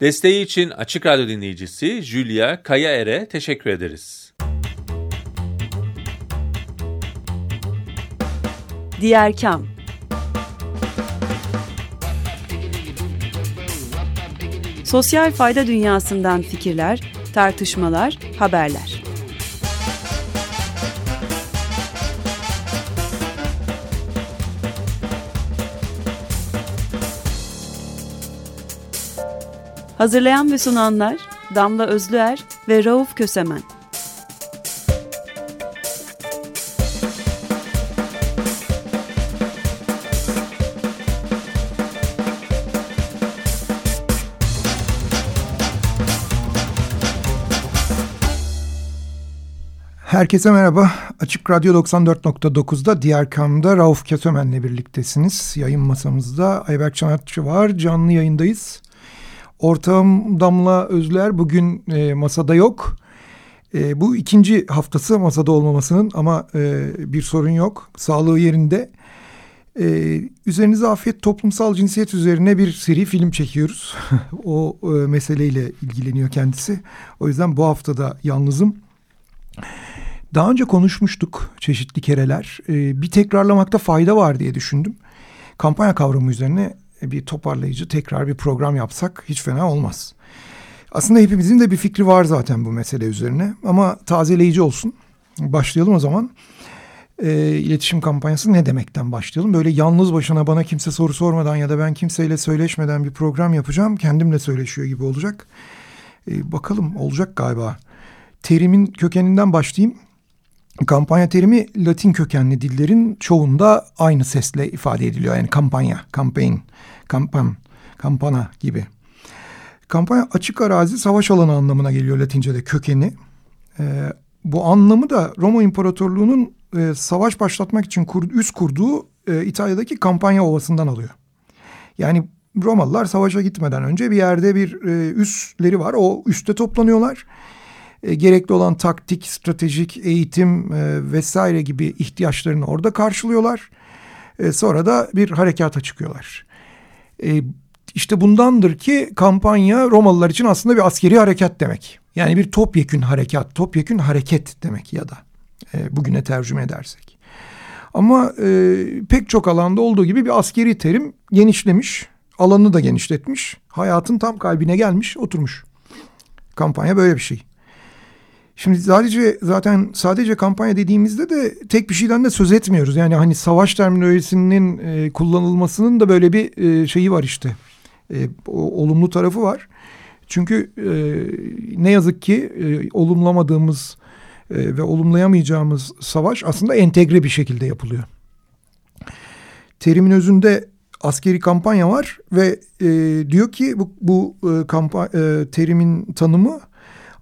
Desteği için Açık Radyo dinleyicisi Julia Kayaer'e teşekkür ederiz. Diğer Kam Sosyal fayda dünyasından fikirler, tartışmalar, haberler. Hazırlayan ve sunanlar Damla Özlüer ve Rauf Kösemen. Herkese merhaba. Açık Radyo 94.9'da Diğer Kam'da Rauf Kösemen'le birliktesiniz. Yayın masamızda Ayberk Çanatçı var. Canlı yayındayız. Ortağım Damla Özler bugün e, masada yok. E, bu ikinci haftası masada olmamasının ama e, bir sorun yok. Sağlığı yerinde. E, üzerinize afiyet toplumsal cinsiyet üzerine bir seri film çekiyoruz. o e, meseleyle ilgileniyor kendisi. O yüzden bu haftada yalnızım. Daha önce konuşmuştuk çeşitli kereler. E, bir tekrarlamakta fayda var diye düşündüm. Kampanya kavramı üzerine bir toparlayıcı tekrar bir program yapsak hiç fena olmaz. Aslında hepimizin de bir fikri var zaten bu mesele üzerine ama tazeleyici olsun. Başlayalım o zaman. E, iletişim kampanyası ne demekten başlayalım? Böyle yalnız başına bana kimse soru sormadan ya da ben kimseyle söyleşmeden bir program yapacağım. Kendimle söyleşiyor gibi olacak. E, bakalım olacak galiba. Terimin kökeninden başlayayım. Kampanya terimi Latin kökenli dillerin çoğunda aynı sesle ifade ediliyor. Yani kampanya, campaign, kampan, kampana gibi. Kampanya açık arazi savaş alanı anlamına geliyor Latince'de kökeni. Ee, bu anlamı da Roma İmparatorluğu'nun e, savaş başlatmak için kur, üst kurduğu e, İtalya'daki kampanya ovasından alıyor. Yani Romalılar savaşa gitmeden önce bir yerde bir e, üsleri var. O üste toplanıyorlar e, gerekli olan taktik, stratejik, eğitim e, vesaire gibi ihtiyaçlarını orada karşılıyorlar. E, sonra da bir harekata çıkıyorlar. E, işte bundandır ki kampanya Romalılar için aslında bir askeri harekat demek. Yani bir topyekün harekat, topyekün hareket demek ya da e, bugüne tercüme edersek. Ama e, pek çok alanda olduğu gibi bir askeri terim genişlemiş, alanını da genişletmiş, hayatın tam kalbine gelmiş, oturmuş. Kampanya böyle bir şey. Şimdi sadece zaten sadece kampanya dediğimizde de tek bir şeyden de söz etmiyoruz. Yani hani savaş terminolojisinin e, kullanılmasının da böyle bir e, şeyi var işte. E, o, olumlu tarafı var. Çünkü e, ne yazık ki e, olumlamadığımız e, ve olumlayamayacağımız savaş aslında entegre bir şekilde yapılıyor. Terimin özünde askeri kampanya var ve e, diyor ki bu, bu e, kampa, e, terimin tanımı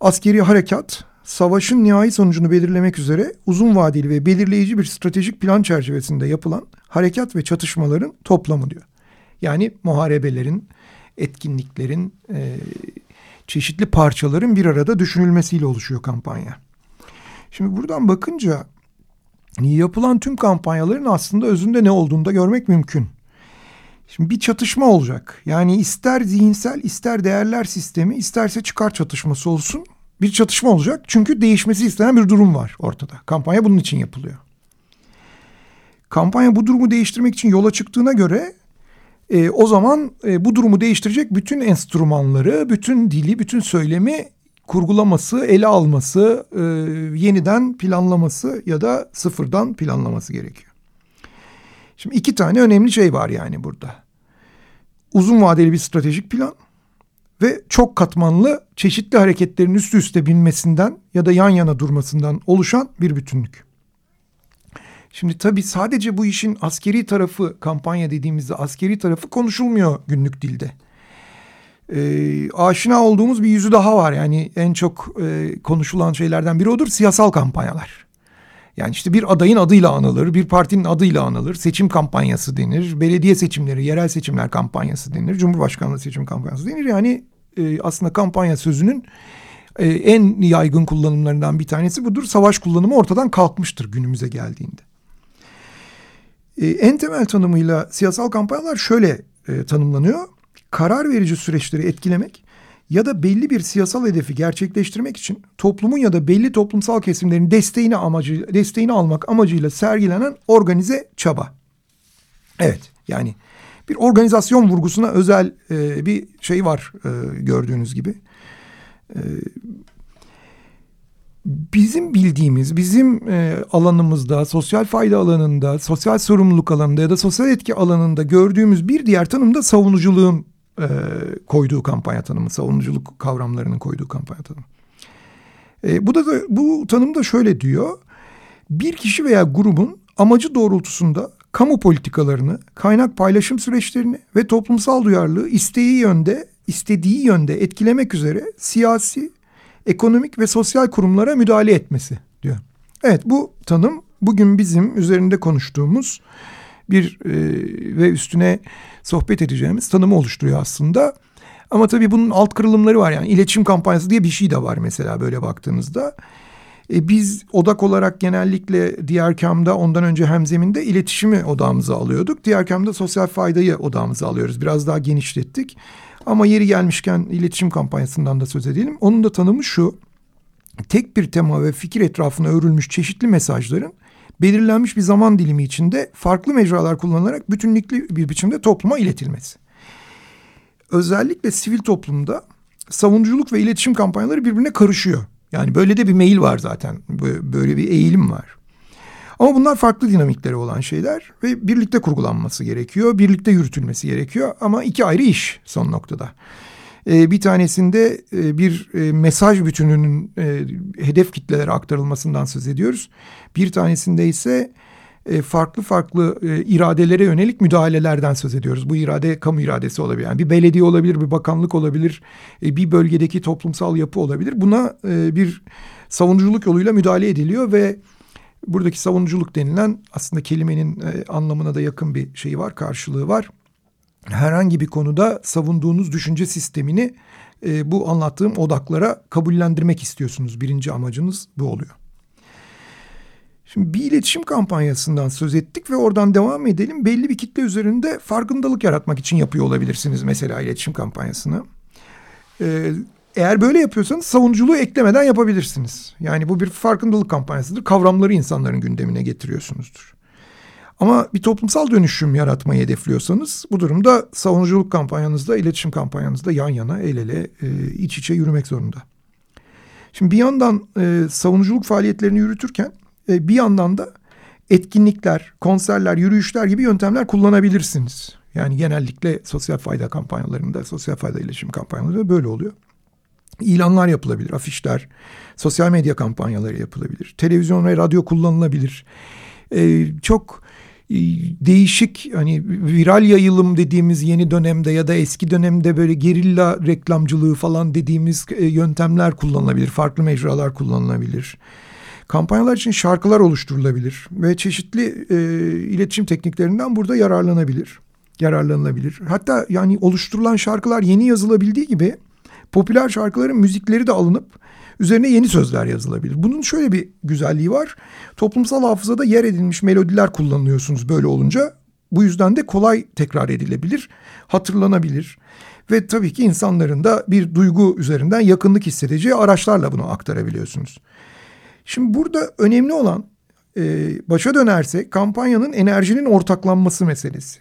askeri harekat savaşın nihai sonucunu belirlemek üzere uzun vadeli ve belirleyici bir stratejik plan çerçevesinde yapılan harekat ve çatışmaların toplamı diyor. Yani muharebelerin, etkinliklerin, e, çeşitli parçaların bir arada düşünülmesiyle oluşuyor kampanya. Şimdi buradan bakınca yapılan tüm kampanyaların aslında özünde ne olduğunu da görmek mümkün. Şimdi bir çatışma olacak. Yani ister zihinsel ister değerler sistemi isterse çıkar çatışması olsun bir çatışma olacak. Çünkü değişmesi istenen bir durum var ortada. Kampanya bunun için yapılıyor. Kampanya bu durumu değiştirmek için yola çıktığına göre e, o zaman e, bu durumu değiştirecek bütün enstrümanları, bütün dili, bütün söylemi kurgulaması, ele alması, e, yeniden planlaması ya da sıfırdan planlaması gerekiyor. Şimdi iki tane önemli şey var yani burada. Uzun vadeli bir stratejik plan ve çok katmanlı çeşitli hareketlerin üst üste binmesinden ya da yan yana durmasından oluşan bir bütünlük. Şimdi tabii sadece bu işin askeri tarafı kampanya dediğimizde askeri tarafı konuşulmuyor günlük dilde. Ee, aşina olduğumuz bir yüzü daha var yani en çok e, konuşulan şeylerden biri odur siyasal kampanyalar. Yani işte bir adayın adıyla anılır, bir partinin adıyla anılır, seçim kampanyası denir, belediye seçimleri, yerel seçimler kampanyası denir, cumhurbaşkanlığı seçim kampanyası denir. Yani e, aslında kampanya sözünün e, en yaygın kullanımlarından bir tanesi budur. Savaş kullanımı ortadan kalkmıştır günümüze geldiğinde. E, en temel tanımıyla siyasal kampanyalar şöyle e, tanımlanıyor. Karar verici süreçleri etkilemek ya da belli bir siyasal hedefi gerçekleştirmek için toplumun ya da belli toplumsal kesimlerin desteğini amacı desteğini almak amacıyla sergilenen organize çaba. Evet yani bir organizasyon vurgusuna özel e, bir şey var e, gördüğünüz gibi. E, bizim bildiğimiz, bizim e, alanımızda, sosyal fayda alanında, sosyal sorumluluk alanında ya da sosyal etki alanında gördüğümüz bir diğer tanım da savunuculuğun e, koyduğu kampanya tanımı, savunuculuk kavramlarının koyduğu kampanya tanımı. E, bu da, da bu tanım da şöyle diyor. Bir kişi veya grubun amacı doğrultusunda kamu politikalarını, kaynak paylaşım süreçlerini ve toplumsal duyarlılığı isteği yönde, istediği yönde etkilemek üzere siyasi, ekonomik ve sosyal kurumlara müdahale etmesi diyor. Evet bu tanım bugün bizim üzerinde konuştuğumuz bir e, ve üstüne sohbet edeceğimiz tanımı oluşturuyor aslında. Ama tabii bunun alt kırılımları var yani iletişim kampanyası diye bir şey de var mesela böyle baktığınızda. E, biz odak olarak genellikle diğer kamda ondan önce hemzeminde iletişimi odağımıza alıyorduk. Diğer kamda sosyal faydayı odağımıza alıyoruz. Biraz daha genişlettik. Ama yeri gelmişken iletişim kampanyasından da söz edelim. Onun da tanımı şu. Tek bir tema ve fikir etrafına örülmüş çeşitli mesajların belirlenmiş bir zaman dilimi içinde farklı mecralar kullanılarak bütünlüklü bir biçimde topluma iletilmesi. Özellikle sivil toplumda savunuculuk ve iletişim kampanyaları birbirine karışıyor. Yani böyle de bir meyil var zaten. Böyle bir eğilim var. Ama bunlar farklı dinamikleri olan şeyler ve birlikte kurgulanması gerekiyor. Birlikte yürütülmesi gerekiyor ama iki ayrı iş son noktada. Ee, bir tanesinde e, bir e, mesaj bütününün e, hedef kitlelere aktarılmasından söz ediyoruz. Bir tanesinde ise farklı farklı iradelere yönelik müdahalelerden söz ediyoruz. Bu irade kamu iradesi olabilir. Yani bir belediye olabilir, bir bakanlık olabilir, bir bölgedeki toplumsal yapı olabilir. Buna bir savunuculuk yoluyla müdahale ediliyor ve buradaki savunuculuk denilen aslında kelimenin anlamına da yakın bir şey var, karşılığı var herhangi bir konuda savunduğunuz düşünce sistemini e, bu anlattığım odaklara kabullendirmek istiyorsunuz. Birinci amacınız bu oluyor. Şimdi bir iletişim kampanyasından söz ettik ve oradan devam edelim. Belli bir kitle üzerinde farkındalık yaratmak için yapıyor olabilirsiniz mesela iletişim kampanyasını. Ee, eğer böyle yapıyorsanız savunuculuğu eklemeden yapabilirsiniz. Yani bu bir farkındalık kampanyasıdır. Kavramları insanların gündemine getiriyorsunuzdur. Ama bir toplumsal dönüşüm yaratmayı hedefliyorsanız bu durumda savunuculuk kampanyanızda, iletişim kampanyanızda yan yana, el ele, e, iç içe yürümek zorunda. Şimdi bir yandan e, savunuculuk faaliyetlerini yürütürken e, bir yandan da etkinlikler, konserler, yürüyüşler gibi yöntemler kullanabilirsiniz. Yani genellikle sosyal fayda kampanyalarında, sosyal fayda iletişim kampanyalarında böyle oluyor. İlanlar yapılabilir, afişler, sosyal medya kampanyaları yapılabilir. Televizyon ve radyo kullanılabilir. Ee, çok e, değişik hani viral yayılım dediğimiz yeni dönemde ya da eski dönemde böyle gerilla reklamcılığı falan dediğimiz e, yöntemler kullanılabilir. Farklı mecralar kullanılabilir. Kampanyalar için şarkılar oluşturulabilir ve çeşitli e, iletişim tekniklerinden burada yararlanabilir. Yararlanılabilir. Hatta yani oluşturulan şarkılar yeni yazılabildiği gibi popüler şarkıların müzikleri de alınıp Üzerine yeni sözler yazılabilir. Bunun şöyle bir güzelliği var. Toplumsal hafızada yer edilmiş melodiler kullanıyorsunuz böyle olunca. Bu yüzden de kolay tekrar edilebilir, hatırlanabilir. Ve tabii ki insanların da bir duygu üzerinden yakınlık hissedeceği araçlarla bunu aktarabiliyorsunuz. Şimdi burada önemli olan e, başa dönerse kampanyanın enerjinin ortaklanması meselesi.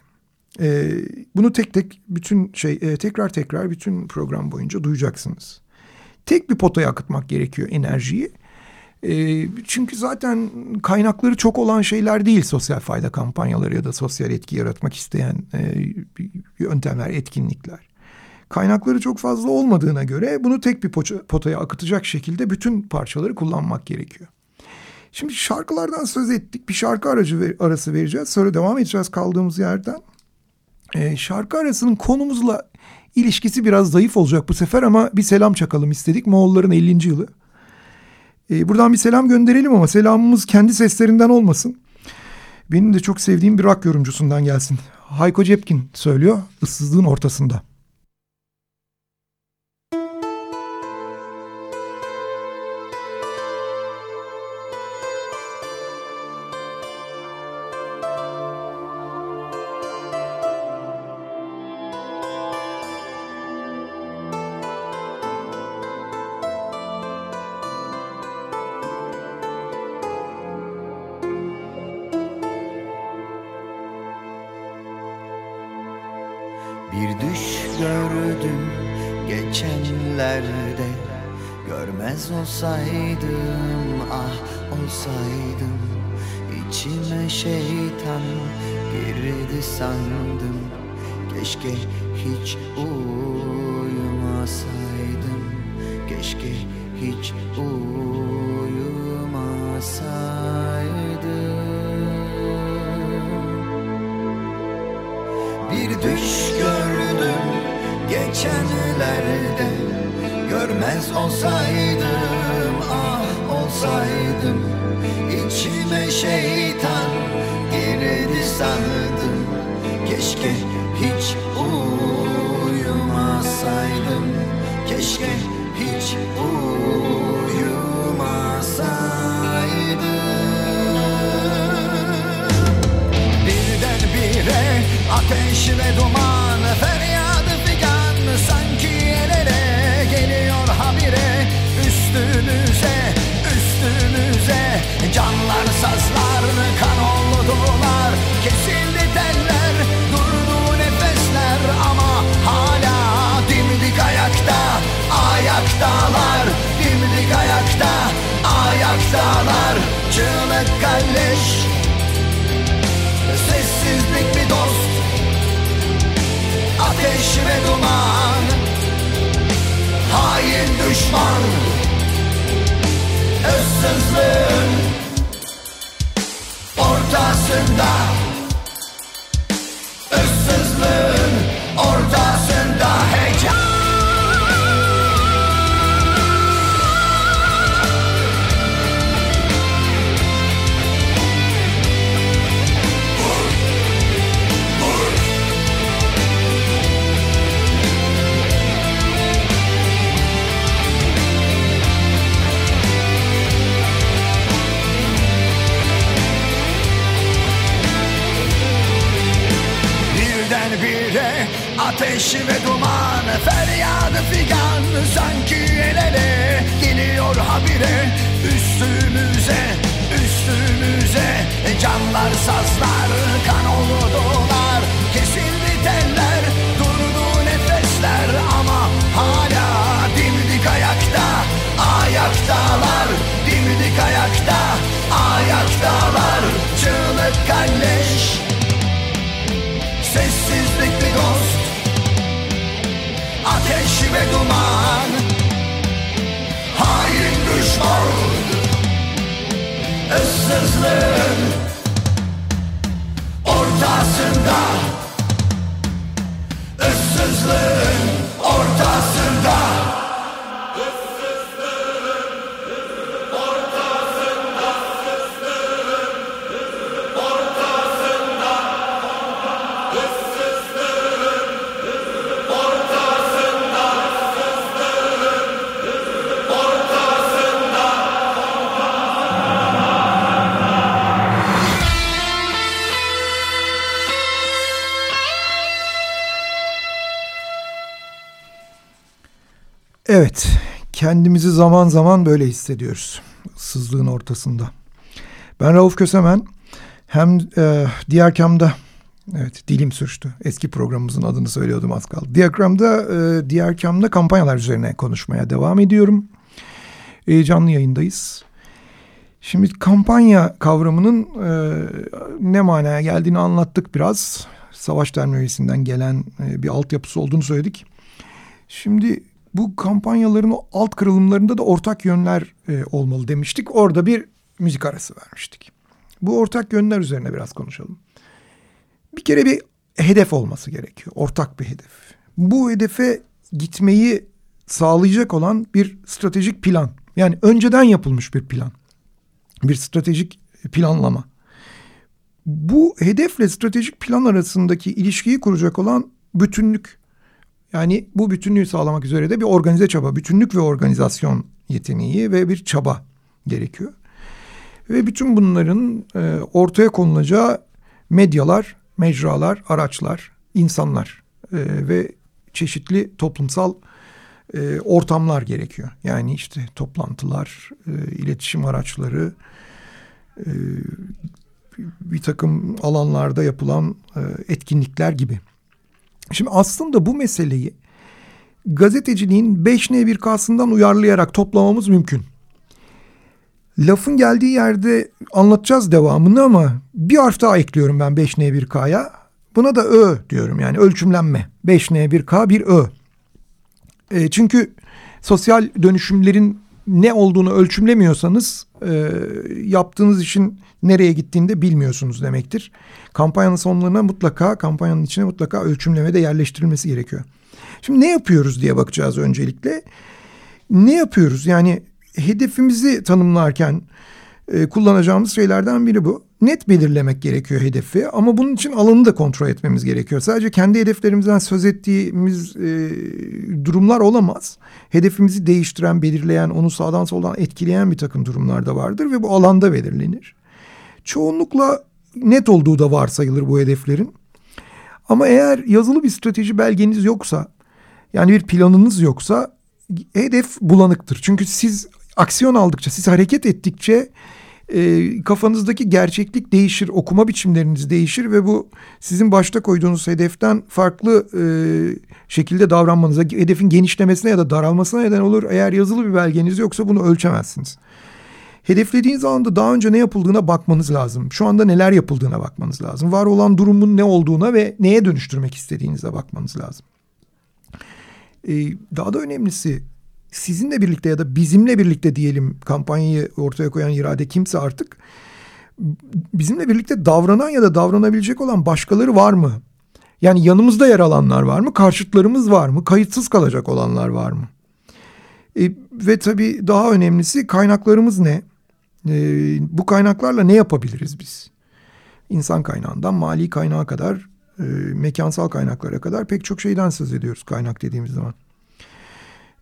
E, bunu tek tek bütün şey e, tekrar tekrar bütün program boyunca duyacaksınız tek bir potaya akıtmak gerekiyor enerjiyi. E, çünkü zaten kaynakları çok olan şeyler değil sosyal fayda kampanyaları ya da sosyal etki yaratmak isteyen e, yöntemler, etkinlikler. Kaynakları çok fazla olmadığına göre bunu tek bir potaya akıtacak şekilde bütün parçaları kullanmak gerekiyor. Şimdi şarkılardan söz ettik. Bir şarkı aracı ver, arası vereceğiz. Sonra devam edeceğiz kaldığımız yerden. Ee, şarkı arasının konumuzla İlişkisi biraz zayıf olacak bu sefer ama bir selam çakalım istedik. Moğolların 50. yılı. Ee, buradan bir selam gönderelim ama selamımız kendi seslerinden olmasın. Benim de çok sevdiğim bir rock yorumcusundan gelsin. Hayko Cepkin söylüyor ıssızlığın ortasında. Düş gördüm geçenlerde. Görmez olsaydım ah olsaydım İçime şeytan girdi sandım. Keşke hiç uyumasaydım Keşke hiç uyumasaydım. Bir düş gördüm geçenlerde Görmez olsaydım ah olsaydım. İçime şeytan girdi sandım Keşke hiç uyumasaydım. Keşke hiç uyumasaydım Ateş ve duman. Hain düşman. Issızlığın Ortasında Issızlığın Ortasında. Issızlığın Ortasında Evet, kendimizi zaman zaman böyle hissediyoruz. Sızlığın ortasında. Ben Rauf Kösemen. Hem e, Diyarkam'da, evet dilim sürçtü. Eski programımızın adını söylüyordum az kaldı. Diyarkam'da, e, Diyarkam'da kampanyalar üzerine konuşmaya devam ediyorum. E, canlı yayındayız. Şimdi kampanya kavramının e, ne manaya geldiğini anlattık biraz. Savaş terminolojisinden gelen e, bir altyapısı olduğunu söyledik. Şimdi bu kampanyaların o alt kırılımlarında da ortak yönler e, olmalı demiştik. Orada bir müzik arası vermiştik. Bu ortak yönler üzerine biraz konuşalım. Bir kere bir hedef olması gerekiyor. Ortak bir hedef. Bu hedefe gitmeyi sağlayacak olan bir stratejik plan. Yani önceden yapılmış bir plan. Bir stratejik planlama. Bu hedefle stratejik plan arasındaki ilişkiyi kuracak olan bütünlük. Yani bu bütünlüğü sağlamak üzere de bir organize çaba, bütünlük ve organizasyon yeteneği ve bir çaba gerekiyor. Ve bütün bunların e, ortaya konulacağı medyalar, mecralar, araçlar, insanlar e, ve çeşitli toplumsal e, ortamlar gerekiyor. Yani işte toplantılar, e, iletişim araçları, e, bir takım alanlarda yapılan e, etkinlikler gibi. Şimdi aslında bu meseleyi gazeteciliğin 5N1K'sından uyarlayarak toplamamız mümkün. Lafın geldiği yerde anlatacağız devamını ama bir harf daha ekliyorum ben 5N1K'ya. Buna da Ö diyorum yani ölçümlenme. 5N1K bir Ö. E, çünkü sosyal dönüşümlerin ne olduğunu ölçümlemiyorsanız e, yaptığınız işin nereye gittiğini de bilmiyorsunuz demektir. Kampanyanın sonlarına mutlaka kampanyanın içine mutlaka ölçümleme de yerleştirilmesi gerekiyor. Şimdi ne yapıyoruz diye bakacağız öncelikle. Ne yapıyoruz? Yani hedefimizi tanımlarken e, kullanacağımız şeylerden biri bu. Net belirlemek gerekiyor hedefi ama bunun için alanı da kontrol etmemiz gerekiyor. Sadece kendi hedeflerimizden söz ettiğimiz e, durumlar olamaz. Hedefimizi değiştiren, belirleyen, onu sağdan soldan etkileyen bir takım durumlar da vardır ve bu alanda belirlenir. Çoğunlukla net olduğu da varsayılır bu hedeflerin. Ama eğer yazılı bir strateji belgeniz yoksa, yani bir planınız yoksa hedef bulanıktır. Çünkü siz aksiyon aldıkça, siz hareket ettikçe e, kafanızdaki gerçeklik değişir, okuma biçimleriniz değişir ve bu sizin başta koyduğunuz hedeften farklı e, şekilde davranmanıza, hedefin genişlemesine ya da daralmasına neden olur. Eğer yazılı bir belgeniz yoksa bunu ölçemezsiniz. Hedeflediğiniz alanda daha önce ne yapıldığına bakmanız lazım. Şu anda neler yapıldığına bakmanız lazım. Var olan durumun ne olduğuna ve neye dönüştürmek istediğinize bakmanız lazım. Ee, daha da önemlisi sizinle birlikte ya da bizimle birlikte diyelim kampanyayı ortaya koyan irade kimse artık bizimle birlikte davranan ya da davranabilecek olan başkaları var mı? Yani yanımızda yer alanlar var mı? Karşıtlarımız var mı? Kayıtsız kalacak olanlar var mı? E, ve tabii daha önemlisi kaynaklarımız ne? E, bu kaynaklarla ne yapabiliriz biz? İnsan kaynağından mali kaynağa kadar, e, mekansal kaynaklara kadar pek çok şeyden söz ediyoruz kaynak dediğimiz zaman.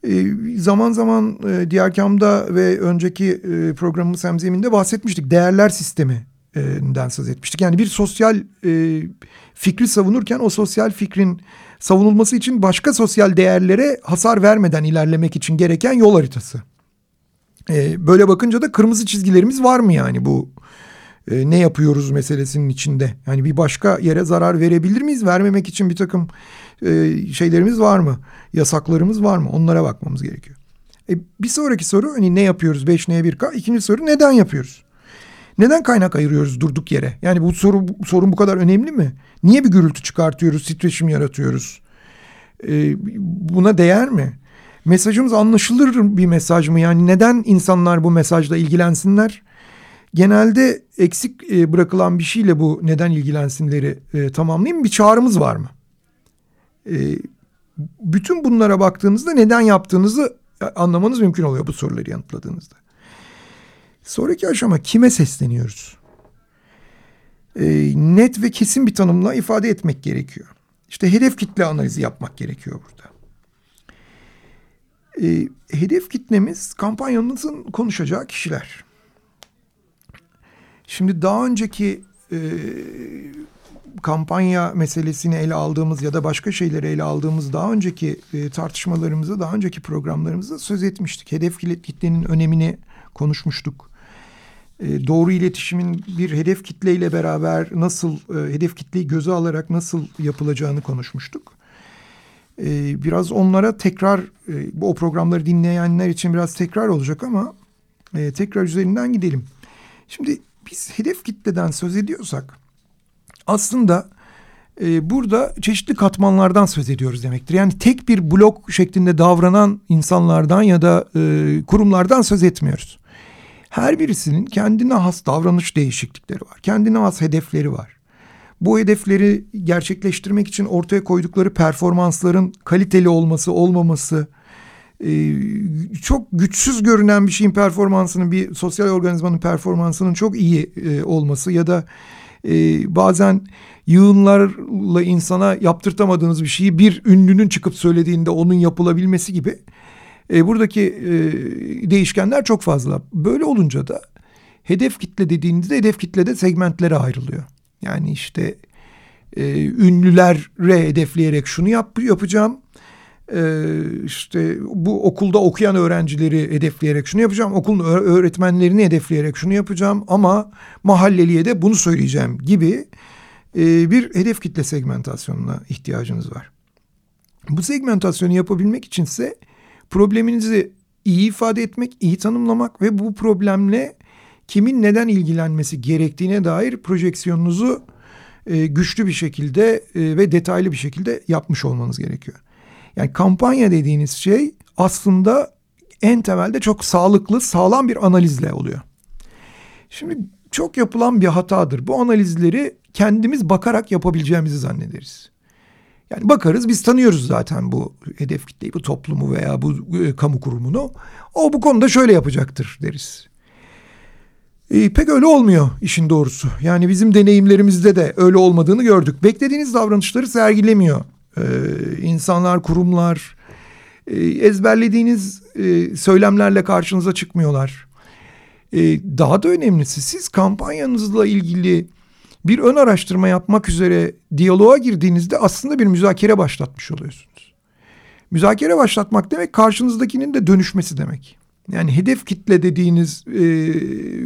E, zaman zaman e, diğer kamda ve önceki e, programımız hemzeminde bahsetmiştik. Değerler sisteminden söz etmiştik. Yani bir sosyal e, fikri savunurken o sosyal fikrin savunulması için başka sosyal değerlere hasar vermeden ilerlemek için gereken yol haritası. E, böyle bakınca da kırmızı çizgilerimiz var mı yani bu e, ne yapıyoruz meselesinin içinde? Yani bir başka yere zarar verebilir miyiz? Vermemek için bir takım e, şeylerimiz var mı? Yasaklarımız var mı? Onlara bakmamız gerekiyor. E, bir sonraki soru hani ne yapıyoruz 5 neye 1K? İkinci soru neden yapıyoruz? Neden kaynak ayırıyoruz durduk yere? Yani bu soru bu, sorun bu kadar önemli mi? Niye bir gürültü çıkartıyoruz, titreşim yaratıyoruz? E, buna değer mi? Mesajımız anlaşılır bir mesaj mı? Yani neden insanlar bu mesajla ilgilensinler? Genelde eksik e, bırakılan bir şeyle bu neden ilgilensinleri e, tamamlayayım. Bir çağrımız var mı? E, bütün bunlara baktığınızda neden yaptığınızı anlamanız mümkün oluyor bu soruları yanıtladığınızda. Sonraki aşama kime sesleniyoruz? E, net ve kesin bir tanımla ifade etmek gerekiyor. İşte hedef kitle analizi yapmak gerekiyor burada. E, hedef kitlemiz kampanyanızın konuşacağı kişiler. Şimdi daha önceki e, kampanya meselesini ele aldığımız ya da başka şeyleri ele aldığımız daha önceki e, tartışmalarımızda, daha önceki programlarımızda söz etmiştik. Hedef kitlenin önemini konuşmuştuk. E, doğru iletişimin bir hedef kitleyle beraber nasıl, e, hedef kitleyi göze alarak nasıl yapılacağını konuşmuştuk. E, biraz onlara tekrar, e, o programları dinleyenler için biraz tekrar olacak ama e, tekrar üzerinden gidelim. Şimdi biz hedef kitleden söz ediyorsak aslında e, burada çeşitli katmanlardan söz ediyoruz demektir. Yani tek bir blok şeklinde davranan insanlardan ya da e, kurumlardan söz etmiyoruz. Her birisinin kendine has davranış değişiklikleri var. Kendine has hedefleri var. Bu hedefleri gerçekleştirmek için ortaya koydukları performansların kaliteli olması, olmaması, e, çok güçsüz görünen bir şeyin performansının, bir sosyal organizmanın performansının çok iyi e, olması ya da e, bazen yığınlarla insana yaptırtamadığınız bir şeyi bir ünlünün çıkıp söylediğinde onun yapılabilmesi gibi e, buradaki e, değişkenler çok fazla. Böyle olunca da hedef kitle dediğinizde hedef kitlede segmentlere ayrılıyor. Yani işte e, ünlülere hedefleyerek şunu yap, yapacağım. E, işte bu okulda okuyan öğrencileri hedefleyerek şunu yapacağım. Okulun öğretmenlerini hedefleyerek şunu yapacağım. Ama mahalleliye de bunu söyleyeceğim gibi e, bir hedef kitle segmentasyonuna ihtiyacınız var. Bu segmentasyonu yapabilmek içinse probleminizi iyi ifade etmek, iyi tanımlamak ve bu problemle kimin neden ilgilenmesi gerektiğine dair projeksiyonunuzu e, güçlü bir şekilde e, ve detaylı bir şekilde yapmış olmanız gerekiyor. Yani kampanya dediğiniz şey aslında en temelde çok sağlıklı, sağlam bir analizle oluyor. Şimdi çok yapılan bir hatadır. Bu analizleri kendimiz bakarak yapabileceğimizi zannederiz. Yani bakarız biz tanıyoruz zaten bu hedef kitleyi, bu toplumu veya bu e, kamu kurumunu. O bu konuda şöyle yapacaktır deriz. E, pek öyle olmuyor işin doğrusu. Yani bizim deneyimlerimizde de öyle olmadığını gördük. Beklediğiniz davranışları sergilemiyor. E, insanlar, kurumlar e, ezberlediğiniz e, söylemlerle karşınıza çıkmıyorlar. E, daha da önemlisi siz kampanyanızla ilgili bir ön araştırma yapmak üzere diyaloğa girdiğinizde aslında bir müzakere başlatmış oluyorsunuz. Müzakere başlatmak demek karşınızdakinin de dönüşmesi demek. Yani hedef kitle dediğiniz e,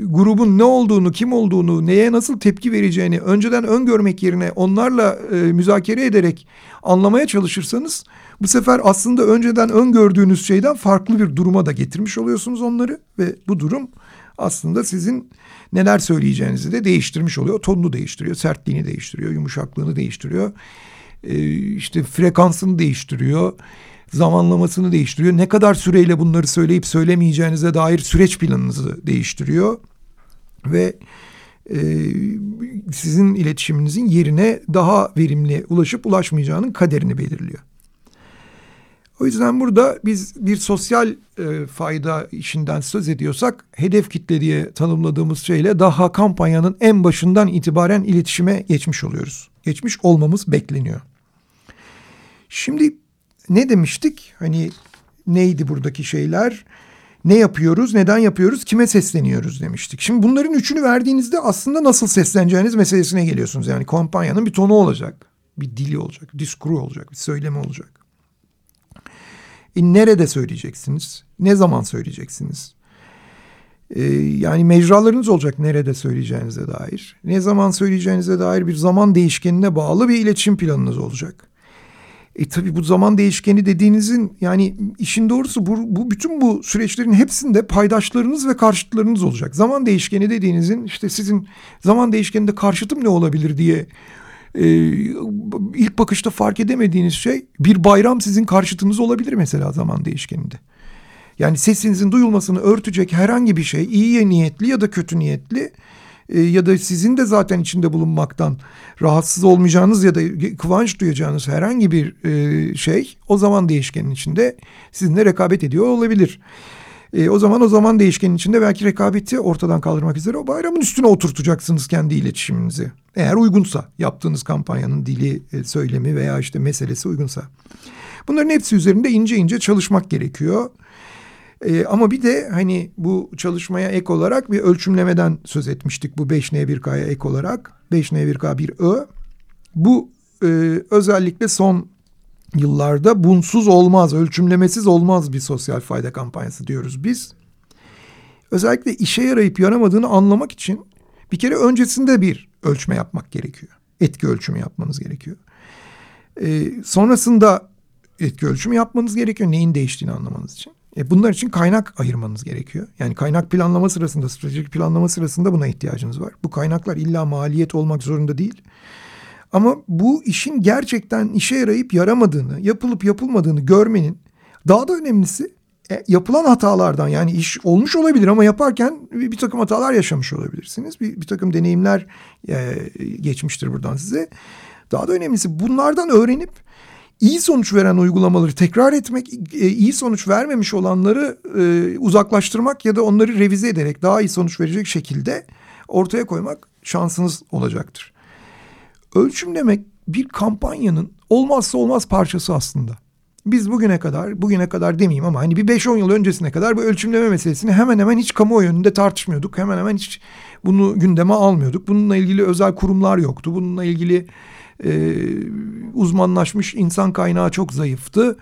grubun ne olduğunu, kim olduğunu, neye nasıl tepki vereceğini önceden öngörmek yerine onlarla e, müzakere ederek anlamaya çalışırsanız bu sefer aslında önceden öngördüğünüz şeyden farklı bir duruma da getirmiş oluyorsunuz onları ve bu durum aslında sizin neler söyleyeceğinizi de değiştirmiş oluyor. Tonunu değiştiriyor, sertliğini değiştiriyor, yumuşaklığını değiştiriyor. Ee, işte frekansını değiştiriyor, zamanlamasını değiştiriyor. Ne kadar süreyle bunları söyleyip söylemeyeceğinize dair süreç planınızı değiştiriyor. Ve e, sizin iletişiminizin yerine daha verimli ulaşıp ulaşmayacağının kaderini belirliyor. O yüzden burada biz bir sosyal e, fayda işinden söz ediyorsak hedef kitle diye tanımladığımız şeyle daha kampanyanın en başından itibaren iletişime geçmiş oluyoruz. Geçmiş olmamız bekleniyor. Şimdi ne demiştik? Hani neydi buradaki şeyler? Ne yapıyoruz, neden yapıyoruz, kime sesleniyoruz demiştik. Şimdi bunların üçünü verdiğinizde aslında nasıl sesleneceğiniz meselesine geliyorsunuz. Yani kampanyanın bir tonu olacak, bir dili olacak, diskuru olacak, bir söylemi olacak. E, nerede söyleyeceksiniz? Ne zaman söyleyeceksiniz? E, yani mecralarınız olacak nerede söyleyeceğinize dair. Ne zaman söyleyeceğinize dair bir zaman değişkenine bağlı bir iletişim planınız olacak. E tabii bu zaman değişkeni dediğinizin yani işin doğrusu bu, bu bütün bu süreçlerin hepsinde paydaşlarınız ve karşıtlarınız olacak. Zaman değişkeni dediğinizin işte sizin zaman değişkeninde karşıtım ne olabilir diye e, ilk bakışta fark edemediğiniz şey bir bayram sizin karşıtınız olabilir mesela zaman değişkeninde. Yani sesinizin duyulmasını örtecek herhangi bir şey iyi niyetli ya da kötü niyetli e, ya da sizin de zaten içinde bulunmaktan rahatsız olmayacağınız ya da kıvanç duyacağınız herhangi bir e, şey o zaman değişkenin içinde sizinle rekabet ediyor olabilir. E, o zaman o zaman değişkenin içinde belki rekabeti ortadan kaldırmak üzere o bayramın üstüne oturtacaksınız kendi iletişiminizi. Eğer uygunsa yaptığınız kampanyanın dili, e, söylemi veya işte meselesi uygunsa. Bunların hepsi üzerinde ince ince çalışmak gerekiyor. E, ama bir de hani bu çalışmaya ek olarak bir ölçümlemeden söz etmiştik bu 5N1K'ya ek olarak. 5N1K bir Ö. Bu e, özellikle son yıllarda bunsuz olmaz, ölçümlemesiz olmaz bir sosyal fayda kampanyası diyoruz biz. Özellikle işe yarayıp yaramadığını anlamak için bir kere öncesinde bir ölçme yapmak gerekiyor. Etki ölçümü yapmanız gerekiyor. Ee, sonrasında etki ölçümü yapmanız gerekiyor neyin değiştiğini anlamanız için. E bunlar için kaynak ayırmanız gerekiyor. Yani kaynak planlama sırasında, stratejik planlama sırasında buna ihtiyacınız var. Bu kaynaklar illa maliyet olmak zorunda değil. Ama bu işin gerçekten işe yarayıp yaramadığını, yapılıp yapılmadığını görmenin daha da önemlisi e, yapılan hatalardan yani iş olmuş olabilir ama yaparken bir, bir takım hatalar yaşamış olabilirsiniz. Bir, bir takım deneyimler e, geçmiştir buradan size. Daha da önemlisi bunlardan öğrenip iyi sonuç veren uygulamaları tekrar etmek, e, iyi sonuç vermemiş olanları e, uzaklaştırmak ya da onları revize ederek daha iyi sonuç verecek şekilde ortaya koymak şansınız olacaktır. Ölçüm demek bir kampanyanın olmazsa olmaz parçası aslında. Biz bugüne kadar, bugüne kadar demeyeyim ama hani bir 5-10 yıl öncesine kadar bu ölçümleme meselesini hemen hemen hiç kamuoyu önünde tartışmıyorduk. Hemen hemen hiç bunu gündeme almıyorduk. Bununla ilgili özel kurumlar yoktu. Bununla ilgili e, uzmanlaşmış insan kaynağı çok zayıftı.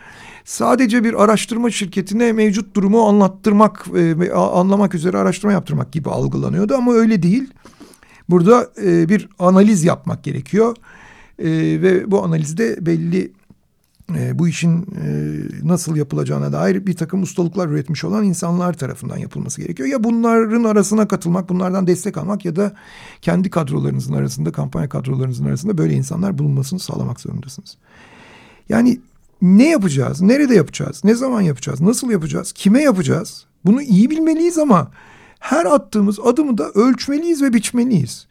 Sadece bir araştırma şirketine mevcut durumu anlattırmak ve anlamak üzere araştırma yaptırmak gibi algılanıyordu ama öyle değil. Burada e, bir analiz yapmak gerekiyor e, ve bu analizde belli e, bu işin e, nasıl yapılacağına dair bir takım ustalıklar üretmiş olan insanlar tarafından yapılması gerekiyor. Ya bunların arasına katılmak, bunlardan destek almak ya da kendi kadrolarınızın arasında, kampanya kadrolarınızın arasında böyle insanlar bulunmasını sağlamak zorundasınız. Yani ne yapacağız, nerede yapacağız, ne zaman yapacağız, nasıl yapacağız, kime yapacağız? Bunu iyi bilmeliyiz ama her attığımız adımı da ölçmeliyiz ve biçmeliyiz.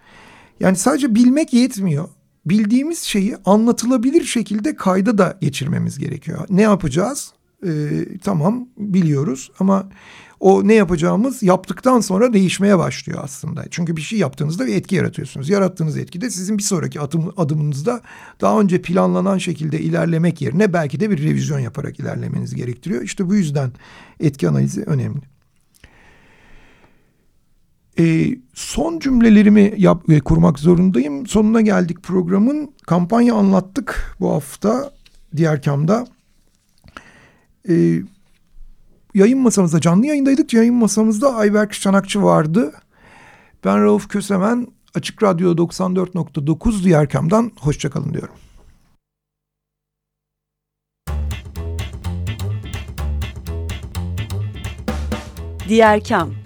Yani sadece bilmek yetmiyor bildiğimiz şeyi anlatılabilir şekilde kayda da geçirmemiz gerekiyor. Ne yapacağız? Ee, tamam biliyoruz ama o ne yapacağımız yaptıktan sonra değişmeye başlıyor aslında. Çünkü bir şey yaptığınızda bir etki yaratıyorsunuz. Yarattığınız etki de sizin bir sonraki adım, adımınızda daha önce planlanan şekilde ilerlemek yerine belki de bir revizyon yaparak ilerlemeniz gerektiriyor. İşte bu yüzden etki analizi önemli. E, son cümlelerimi yap, e, kurmak zorundayım. Sonuna geldik programın. Kampanya anlattık bu hafta diğer kamda. E, yayın masamızda canlı yayındaydık. Yayın masamızda Ayberk Çanakçı vardı. Ben Rauf Kösemen. Açık Radyo 94.9 diğer kamdan hoşçakalın diyorum. Diğer kam